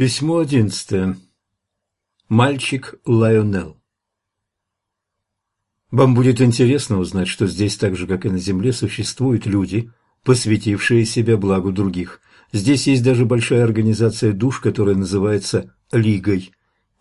Письмо одиннадцатое. Мальчик Лайонел. Вам будет интересно узнать, что здесь, так же как и на Земле, существуют люди, посвятившие себя благу других. Здесь есть даже большая организация душ, которая называется Лигой.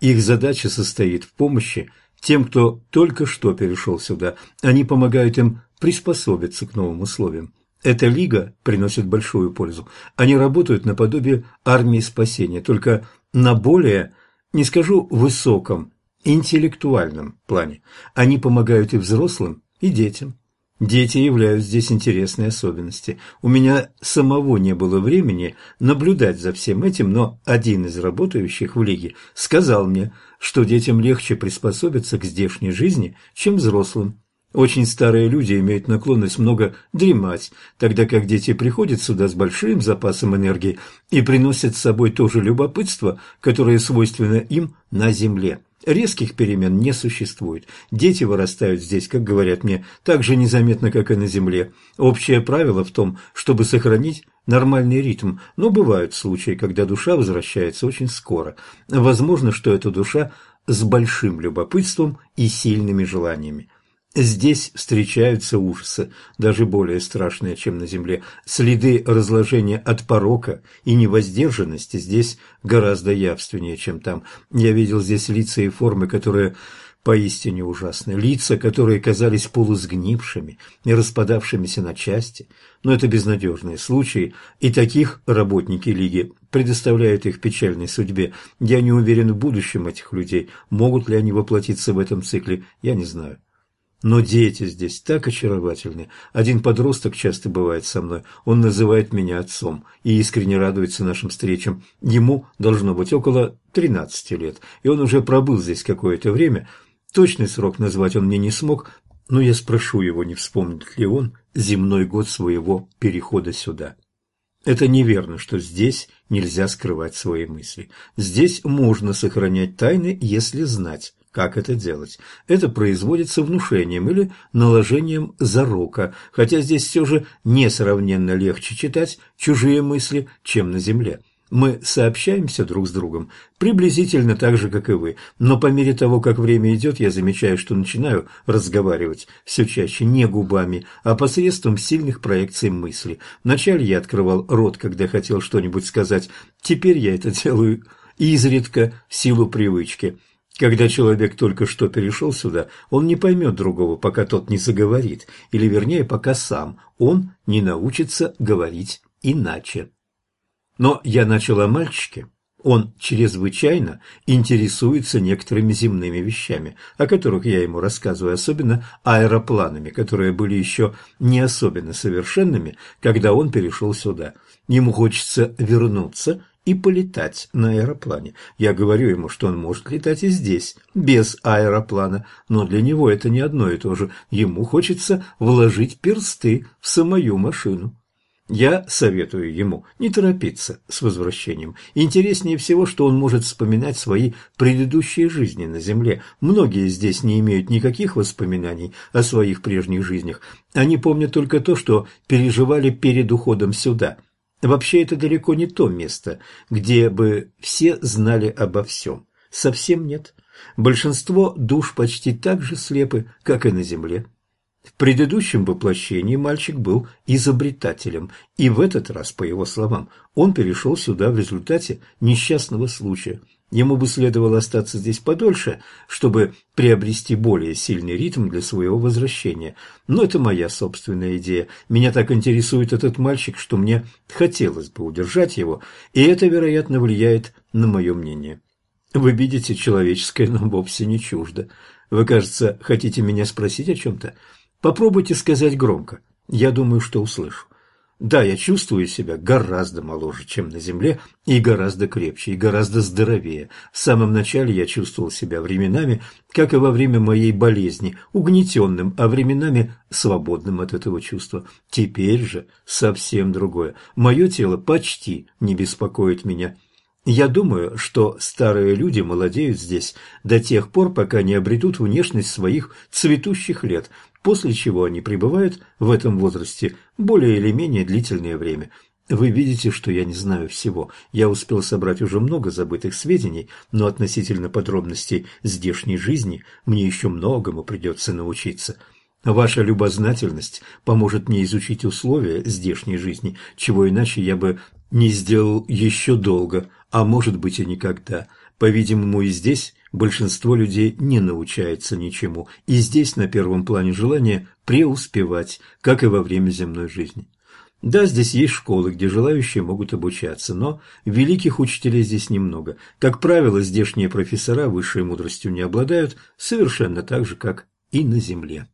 Их задача состоит в помощи тем, кто только что перешел сюда. Они помогают им приспособиться к новым условиям. Эта лига приносит большую пользу. Они работают наподобие армии спасения, только на более, не скажу высоком, интеллектуальном плане. Они помогают и взрослым, и детям. Дети являют здесь интересные особенности. У меня самого не было времени наблюдать за всем этим, но один из работающих в лиге сказал мне, что детям легче приспособиться к здешней жизни, чем взрослым. Очень старые люди имеют наклонность много дремать, тогда как дети приходят сюда с большим запасом энергии и приносят с собой то же любопытство, которое свойственно им на земле. Резких перемен не существует. Дети вырастают здесь, как говорят мне, так же незаметно, как и на земле. Общее правило в том, чтобы сохранить нормальный ритм, но бывают случаи, когда душа возвращается очень скоро. Возможно, что эта душа с большим любопытством и сильными желаниями. Здесь встречаются ужасы, даже более страшные, чем на земле. Следы разложения от порока и невоздержанности здесь гораздо явственнее, чем там. Я видел здесь лица и формы, которые поистине ужасны. Лица, которые казались полусгнившими и распадавшимися на части. Но это безнадежные случаи, и таких работники Лиги предоставляют их печальной судьбе. Я не уверен в будущем этих людей. Могут ли они воплотиться в этом цикле, я не знаю. Но дети здесь так очаровательны. Один подросток часто бывает со мной. Он называет меня отцом и искренне радуется нашим встречам. Ему должно быть около 13 лет, и он уже пробыл здесь какое-то время. Точный срок назвать он мне не смог, но я спрошу его, не вспомнит ли он земной год своего перехода сюда. Это неверно, что здесь нельзя скрывать свои мысли. Здесь можно сохранять тайны, если знать как это делать. Это производится внушением или наложением зарока, хотя здесь все же несравненно легче читать чужие мысли, чем на земле. Мы сообщаемся друг с другом приблизительно так же, как и вы, но по мере того, как время идет, я замечаю, что начинаю разговаривать все чаще не губами, а посредством сильных проекций мысли. Вначале я открывал рот, когда хотел что-нибудь сказать, теперь я это делаю изредка в силу привычки. Когда человек только что перешел сюда, он не поймет другого, пока тот не заговорит, или вернее, пока сам он не научится говорить иначе. Но я начал о мальчике. Он чрезвычайно интересуется некоторыми земными вещами, о которых я ему рассказываю, особенно аэропланами, которые были еще не особенно совершенными, когда он перешел сюда. Ему хочется вернуться и полетать на аэроплане. Я говорю ему, что он может летать и здесь, без аэроплана, но для него это не одно и то же. Ему хочется вложить персты в самую машину. Я советую ему не торопиться с возвращением. Интереснее всего, что он может вспоминать свои предыдущие жизни на Земле. Многие здесь не имеют никаких воспоминаний о своих прежних жизнях. Они помнят только то, что переживали перед уходом сюда – Вообще это далеко не то место, где бы все знали обо всем. Совсем нет. Большинство душ почти так же слепы, как и на земле. В предыдущем воплощении мальчик был изобретателем, и в этот раз, по его словам, он перешел сюда в результате несчастного случая – Ему бы следовало остаться здесь подольше, чтобы приобрести более сильный ритм для своего возвращения. Но это моя собственная идея. Меня так интересует этот мальчик, что мне хотелось бы удержать его, и это, вероятно, влияет на мое мнение. Вы видите, человеческое нам вовсе не чуждо. Вы, кажется, хотите меня спросить о чем-то? Попробуйте сказать громко. Я думаю, что услышу. Да, я чувствую себя гораздо моложе, чем на земле, и гораздо крепче, и гораздо здоровее. В самом начале я чувствовал себя временами, как и во время моей болезни, угнетенным, а временами свободным от этого чувства. Теперь же совсем другое. Мое тело почти не беспокоит меня. Я думаю, что старые люди молодеют здесь до тех пор, пока не обретут внешность своих цветущих лет – после чего они пребывают в этом возрасте более или менее длительное время. Вы видите, что я не знаю всего. Я успел собрать уже много забытых сведений, но относительно подробностей здешней жизни мне еще многому придется научиться. Ваша любознательность поможет мне изучить условия здешней жизни, чего иначе я бы не сделал еще долго, а может быть и никогда. По-видимому, и здесь большинство людей не научается ничему, и здесь на первом плане желание преуспевать, как и во время земной жизни. Да, здесь есть школы, где желающие могут обучаться, но великих учителей здесь немного. Как правило, здешние профессора высшей мудростью не обладают, совершенно так же, как и на земле.